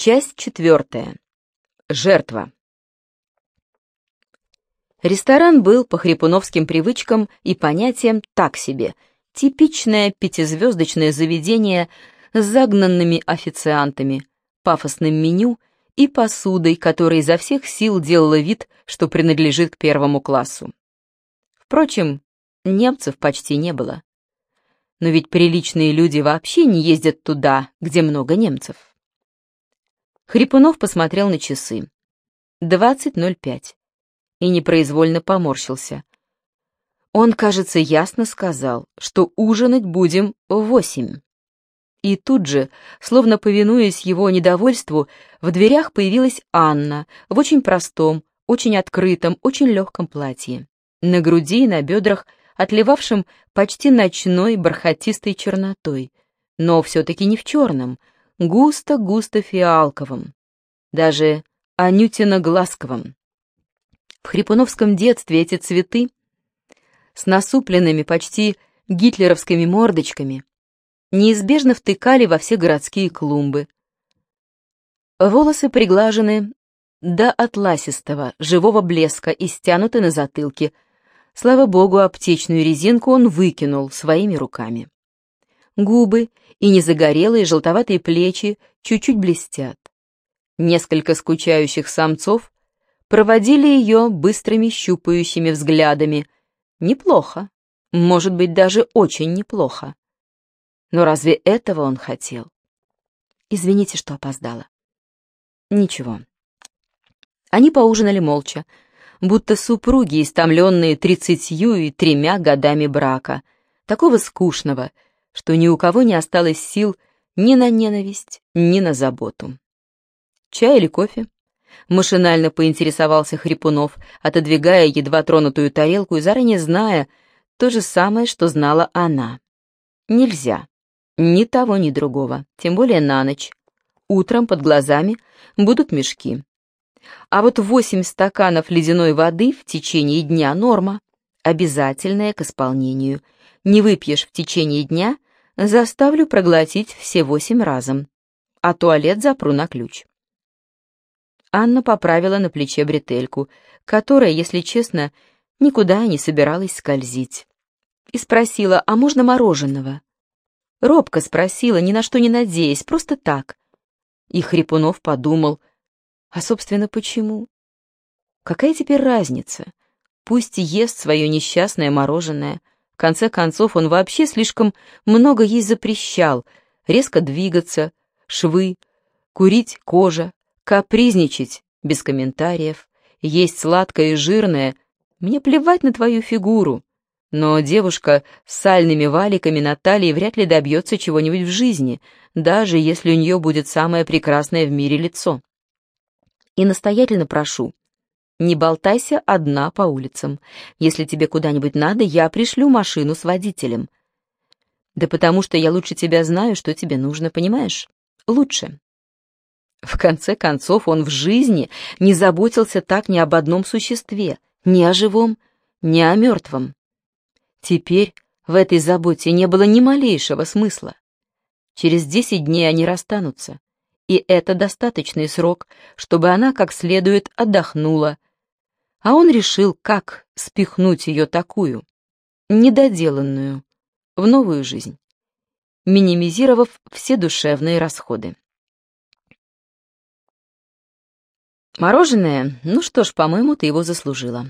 Часть четвертая. Жертва. Ресторан был по хрипуновским привычкам и понятиям так себе. Типичное пятизвездочное заведение с загнанными официантами, пафосным меню и посудой, которая изо всех сил делала вид, что принадлежит к первому классу. Впрочем, немцев почти не было. Но ведь приличные люди вообще не ездят туда, где много немцев. Хрипунов посмотрел на часы. 20.05. И непроизвольно поморщился. Он, кажется, ясно сказал, что ужинать будем в восемь. И тут же, словно повинуясь его недовольству, в дверях появилась Анна в очень простом, очень открытом, очень легком платье. На груди и на бедрах, отливавшем почти ночной бархатистой чернотой, но все-таки не в черном, густо-густо фиалковым, даже анютино-глазковым. В хрипуновском детстве эти цветы с насупленными почти гитлеровскими мордочками неизбежно втыкали во все городские клумбы. Волосы приглажены до атласистого, живого блеска и стянуты на затылке. Слава богу, аптечную резинку он выкинул своими руками. Губы и незагорелые желтоватые плечи чуть-чуть блестят. Несколько скучающих самцов проводили ее быстрыми щупающими взглядами. Неплохо, может быть, даже очень неплохо. Но разве этого он хотел? Извините, что опоздала. Ничего. Они поужинали молча, будто супруги, истомленные тридцатью и тремя годами брака, такого скучного — что ни у кого не осталось сил ни на ненависть, ни на заботу. «Чай или кофе?» Машинально поинтересовался Хрипунов, отодвигая едва тронутую тарелку и заранее зная то же самое, что знала она. «Нельзя. Ни того, ни другого. Тем более на ночь. Утром под глазами будут мешки. А вот восемь стаканов ледяной воды в течение дня — норма, обязательная к исполнению. Не выпьешь в течение дня — Заставлю проглотить все восемь разом, а туалет запру на ключ. Анна поправила на плече бретельку, которая, если честно, никуда не собиралась скользить. И спросила, а можно мороженого? Робко спросила, ни на что не надеясь, просто так. И Хрипунов подумал, а, собственно, почему? Какая теперь разница? Пусть ест свое несчастное мороженое, конце концов, он вообще слишком много ей запрещал. Резко двигаться, швы, курить кожа, капризничать, без комментариев, есть сладкое и жирное. Мне плевать на твою фигуру. Но девушка с сальными валиками на талии вряд ли добьется чего-нибудь в жизни, даже если у нее будет самое прекрасное в мире лицо. И настоятельно прошу, не болтайся одна по улицам. Если тебе куда-нибудь надо, я пришлю машину с водителем. Да потому что я лучше тебя знаю, что тебе нужно, понимаешь? Лучше. В конце концов, он в жизни не заботился так ни об одном существе, ни о живом, ни о мертвом. Теперь в этой заботе не было ни малейшего смысла. Через десять дней они расстанутся, и это достаточный срок, чтобы она как следует отдохнула, а он решил, как спихнуть ее такую, недоделанную, в новую жизнь, минимизировав все душевные расходы. Мороженое, ну что ж, по-моему, ты его заслужила.